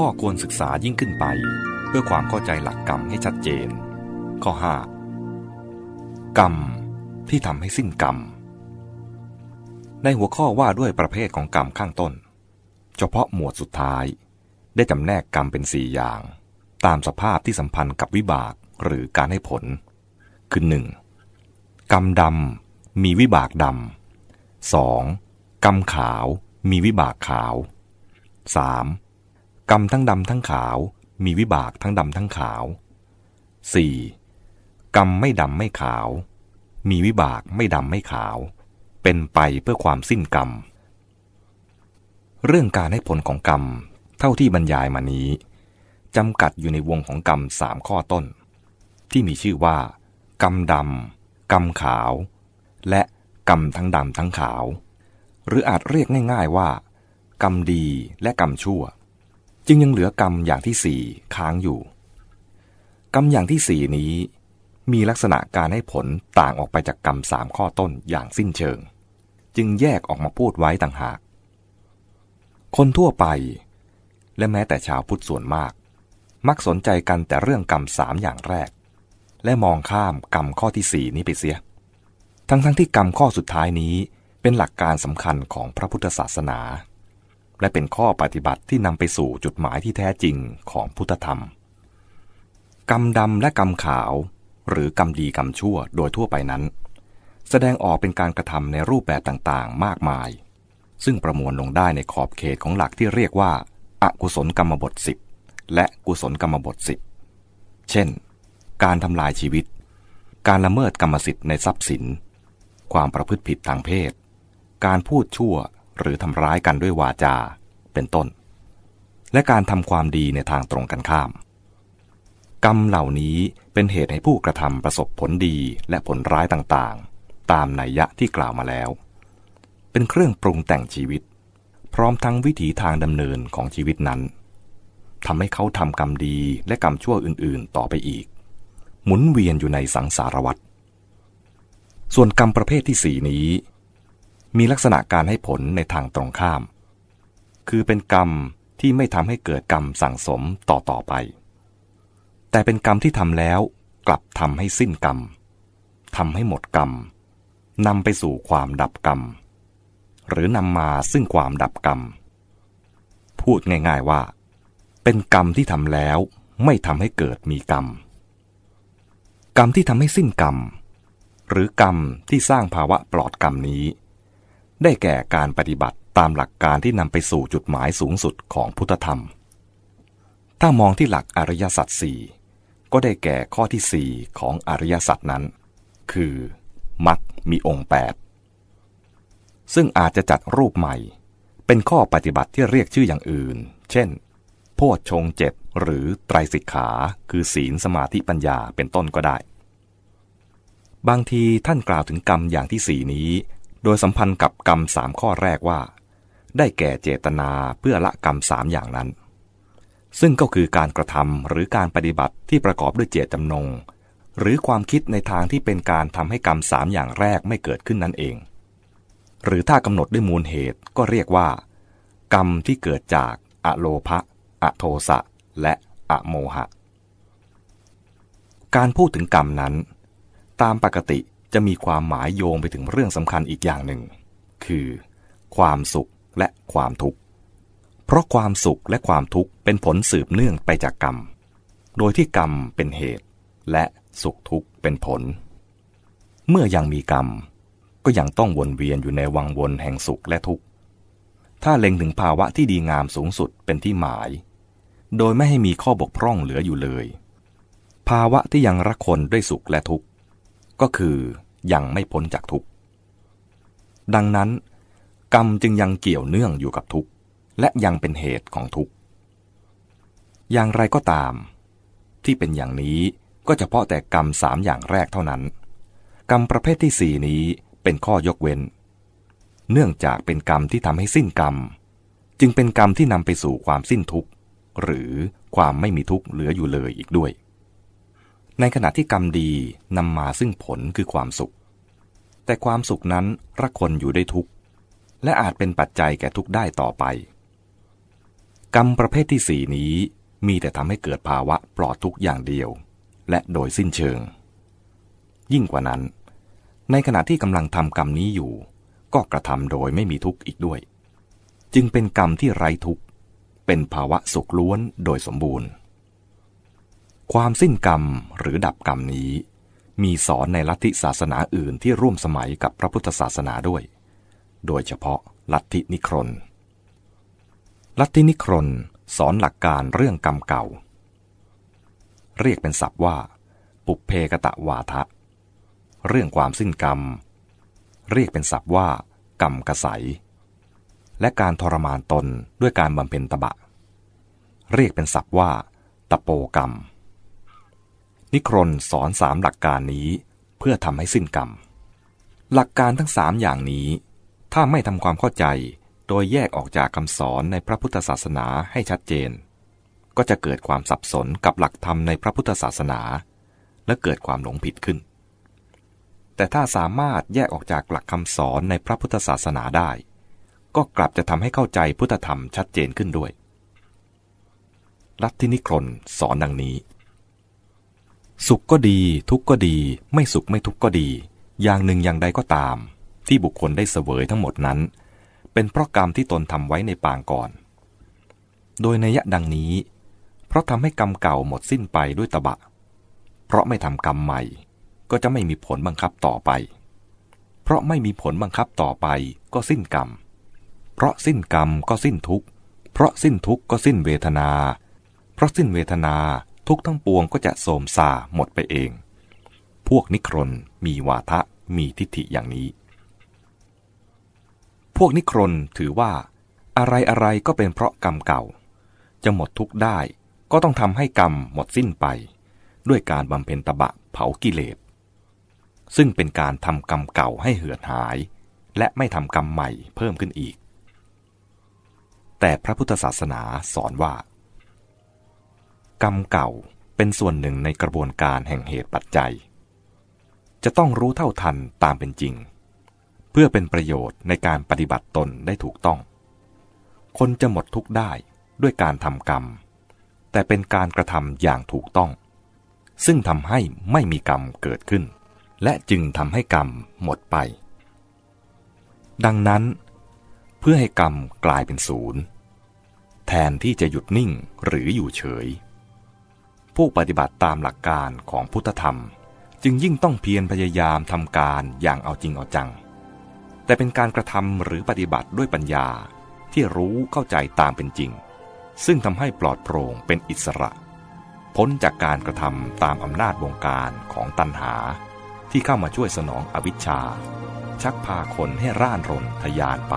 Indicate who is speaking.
Speaker 1: ข้อควรศึกษายิ่งขึ้นไป เพื่อความเข้าใจหลักกรรมให้ชัดเจน ข้อ 5 กรรมที่ทำให้สิ้นกรรม ในหัวข้อว่าด้วยประเภทของกรรมข้างต้น เฉพาะหมวดสุดท้าย ได้จำแนกกรรมเป็นสี่อย่าง ตามสภาพที่สัมพันธ์กับวิบากหรือการให้ผล คือหนึ่งกรรมดำมีวิบากดำสองกรรมขาวมีวิบากขาว 3. กรรมทั้งดำทั้งขาว มีวิบากทั้งดำทั้งขาว 4. กรรมไม่ดำไม่ขาว มีวิบากไม่ดำไม่ขาว เป็นไปเพื่อความสิ้นกรรม เรื่องการให้ผลของกรรม เท่าที่บรรยายมานี้จำกัดอยู่ในวงของกรรมสามข้อต้น ที่มีชื่อว่า กรรมดำกรรมขาว และกรรมทั้งดำทั้งขาว หรืออาจเรียกง่าย ๆว่า กรรมดีและกรรมชั่ว จึงยังเหลือกรรมอย่างที่สี่ค้างอยู่ กรรมอย่างที่สี่นี้ มีลักษณะการให้ผลต่างออกไปจากกรรมสามข้อต้นอย่างสิ้นเชิง จึงแยกออกมาพูดไว้ต่างหาก คนทั่วไป และแม้แต่ชาวพุทธส่วนมาก มักสนใจกันแต่เรื่องกรรมสามอย่างแรก และมองข้ามกรรมข้อที่สี่นี้ไปเสีย ทั้งๆทที่กรรมข้อสุดท้ายนี้เป็นหลักการสำคัญของพระพุทธศาสนา และเป็นข้อปฏิบัติที่นำไปสู่จุดหมายที่แท้จริงของพุทธธรรม กรรมดำและกรรมขาว หรือกรรมดีกรรมชั่วโดยทั่วไปนั้น แสดงออกเป็นการกระทำในรูปแบบต่างๆ มากมาย ซึ่งประมวลลงได้ในขอบเขตของหลักที่เรียกว่าอากุศลกรรมบทสิบและกุศลกรรมบทสิบเช่น การทำลายชีวิต การละเมิดกรรมสิทธิ์ในทรัพย์สิน ความประพฤติผิดทางเพศ การพูดชั่ว หรือทำร้ายกันด้วยวาจา เป็นต้น และการทำความดีในทางตรงกันข้าม กรรมเหล่านี้เป็นเหตุให้ผู้กระทำประสบผลดีและผลร้ายต่างๆ ตามนัยยะที่กล่าวมาแล้ว เป็นเครื่องปรุงแต่งชีวิต พร้อมทั้งวิถีทางดำเนินของชีวิตนั้นทำให้เขาทำกรรมดีและกรรมชั่วอื่นๆ ต่อไปอีก หมุนเวียนอยู่ในสังสารวัฏส่วนกรรมประเภทที่สี่นี้ มีลักษณะการให้ผลในทางตรงข้าม คือเป็นกรรมที่ไม่ทำให้เกิดกรรมสั่งสมต่อต่อไป แต่เป็นกรรมที่ทำแล้วกลับทำให้สิ้นกรรมทำให้หมดกรรมนำไปสู่ความดับกรรม หรือนำมาซึ่งความดับกรรม พูดง่ายๆว่า เป็นกรรมที่ทำแล้วไม่ทำให้เกิดมีกรรม กรรมที่ทำให้สิ้นกรรม หรือกรรมที่สร้างภาวะปลอดกรรมนี้ ได้แก่การปฏิบัติตามหลักการที่นำไปสู่จุดหมายสูงสุดของพุทธธรรม ถ้ามองที่หลักอริยสัจสี่ก็ได้แก่ข้อที่สี่ของอริยสัจนั้น คือมรรคมีองค์แปดซึ่งอาจจะจัดรูปใหม่ เป็นข้อปฏิบัติที่เรียกชื่ออย่างอื่น เช่น โพชฌงเจ็ดหรือไตรสิกขา คือศีลสมาธิปัญญาเป็นต้นก็ได้ บางทีท่านกล่าวถึงกรรมอย่างที่สี่นี้ โดยสัมพันธ์กับกรรมสามข้อแรกว่า ได้แก่เจตนาเพื่อละกรรมสามอย่างนั้น ซึ่งก็คือการกระทำหรือการปฏิบัติที่ประกอบด้วยเจตจำนง หรือความคิดในทางที่เป็นการทำให้กรรมสามอย่างแรกไม่เกิดขึ้นนั่นเอง หรือถ้ากำหนดด้วยมูลเหตุก็เรียกว่า กรรมที่เกิดจากอะโลภะอโทสะและอโมหะ การพูดถึงกรรมนั้น ตามปกติ จะมีความหมายโยงไปถึงเรื่องสำคัญอีกอย่างหนึ่ง คือ ความสุขและความทุกข์ เพราะความสุขและความทุกข์เป็นผลสืบเนื่องไปจากกรรม โดยที่กรรมเป็นเหตุ และสุขทุกข์เป็นผล เมื่อยังมีกรรม ก็ยังต้องวนเวียนอยู่ในวังวนแห่งสุขและทุกข์ ถ้าเล็งถึงภาวะที่ดีงามสูงสุดเป็นที่หมาย โดยไม่ให้มีข้อบกพร่องเหลืออยู่เลย ภาวะที่ยังรักคนด้วยสุขและทุกข์ ก็คือยังไม่พ้นจากทุกข์ ดังนั้น กรรมจึงยังเกี่ยวเนื่องอยู่กับทุกข์ และยังเป็นเหตุของทุกข์ อย่างไรก็ตาม ที่เป็นอย่างนี้ก็เฉพาะแต่กรรมสามอย่างแรกเท่านั้น กรรมประเภทที่สี่นี้เป็นข้อยกเว้น เนื่องจากเป็นกรรมที่ทำให้สิ้นกรรม จึงเป็นกรรมที่นำไปสู่ความสิ้นทุกข์ หรือความไม่มีทุกข์เหลืออยู่เลยอีกด้วย ในขณะที่กรรมดีนำมาซึ่งผลคือความสุข แต่ความสุขนั้นรักคนอยู่ได้ทุกข์ และอาจเป็นปัจจัยแก่ทุกข์ได้ต่อไป กรรมประเภทที่สี่นี้มีแต่ทำให้เกิดภาวะปลอดทุกข์อย่างเดียว และโดยสิ้นเชิง ยิ่งกว่านั้น ในขณะที่กำลังทำกรรมนี้อยู่ ก็กระทำโดยไม่มีทุกข์อีกด้วย จึงเป็นกรรมที่ไร้ทุกข์ เป็นภาวะสุขล้วนโดยสมบูรณ์ ความสิ้นกรรมหรือดับกรรมนี้ มีสอนในลัทธิศาสนาอื่นที่ร่วมสมัยกับพระพุทธศาสนาด้วย โดยเฉพาะลัทธินิครนลัทธินิครนสอนหลักการเรื่องกรรมเก่า เรียกเป็นศัพท์ว่า ปุเพกะตะวาทะ เรื่องความสิ้นกรรม เรียกเป็นศัพท์ว่า กรรมกสัยและการทรมานตนด้วยการบำเพ็ญตบะ เรียกเป็นศัพท์ว่า ตะโปกรรม นิครนสอนสามหลักการนี้เพื่อทำให้สิ้นกรรม หลักการทั้งสามอย่างนี้ ถ้าไม่ทำความเข้าใจโดยแยกออกจากคำสอนในพระพุทธศาสนาให้ชัดเจน ก็จะเกิดความสับสนกับหลักธรรมในพระพุทธศาสนา และเกิดความหลงผิดขึ้น แต่ถ้าสามารถแยกออกจากหลักคำสอนในพระพุทธศาสนาได้ ก็กลับจะทำให้เข้าใจพุทธธรรมชัดเจนขึ้นด้วย ลัทธินิครนสอนดังนี้ สุขก็ดี ทุกข์ก็ดี ไม่สุขไม่ทุกข์ก็ดี อย่างหนึ่งอย่างใดก็ตาม ที่บุคคลได้เสวยทั้งหมดนั้น เป็นเพราะกรรมที่ตนทำไว้ในปางก่อน โดยในยะดังนี้ เพราะทำให้กรรมเก่าหมดสิ้นไปด้วยตบะ เพราะไม่ทำกรรมใหม่ ก็จะไม่มีผลบังคับต่อไป เพราะไม่มีผลบังคับต่อไปก็สิ้นกรรม เพราะสิ้นกรรมก็สิ้นทุกข์ เพราะสิ้นทุกข์ก็สิ้นเวทนา เพราะสิ้นเวทนา ทุกทั้งปวงก็จะโสมซาหมดไปเอง พวกนิครนมีวาทะมีทิฏฐิอย่างนี้ พวกนิครนถือว่า อะไรอะไรก็เป็นเพราะกรรมเก่า จะหมดทุกข์ได้ก็ต้องทำให้กรรมหมดสิ้นไป ด้วยการบำเพ็ญตบะเผากิเลส ซึ่งเป็นการทำกรรมเก่าให้เหือดหาย และไม่ทำกรรมใหม่เพิ่มขึ้นอีก แต่พระพุทธศาสนาสอนว่า กรรมเก่าเป็นส่วนหนึ่งในกระบวนการแห่งเหตุปัจจัย จะต้องรู้เท่าทันตามเป็นจริง เพื่อเป็นประโยชน์ในการปฏิบัติตนได้ถูกต้อง คนจะหมดทุกข์ได้ด้วยการทำกรรม แต่เป็นการกระทำอย่างถูกต้อง ซึ่งทำให้ไม่มีกรรมเกิดขึ้น และจึงทำให้กรรมหมดไป ดังนั้น เพื่อให้กรรมกลายเป็นศูนย์แทนที่จะหยุดนิ่งหรืออยู่เฉย ผู้ปฏิบัติตามหลักการของพุทธธรรม จึงยิ่งต้องเพียรพยายามทำการอย่างเอาจริงเอาจัง แต่เป็นการกระทำหรือปฏิบัติด้วยปัญญาที่รู้เข้าใจตามเป็นจริง ซึ่งทำให้ปลอดโปร่งเป็นอิสระ พ้นจากการกระทำตามอำนาจวงการของตัณหา ที่เข้ามาช่วยสนองอวิชชา ชักพาคนให้ร่านรนทยานไป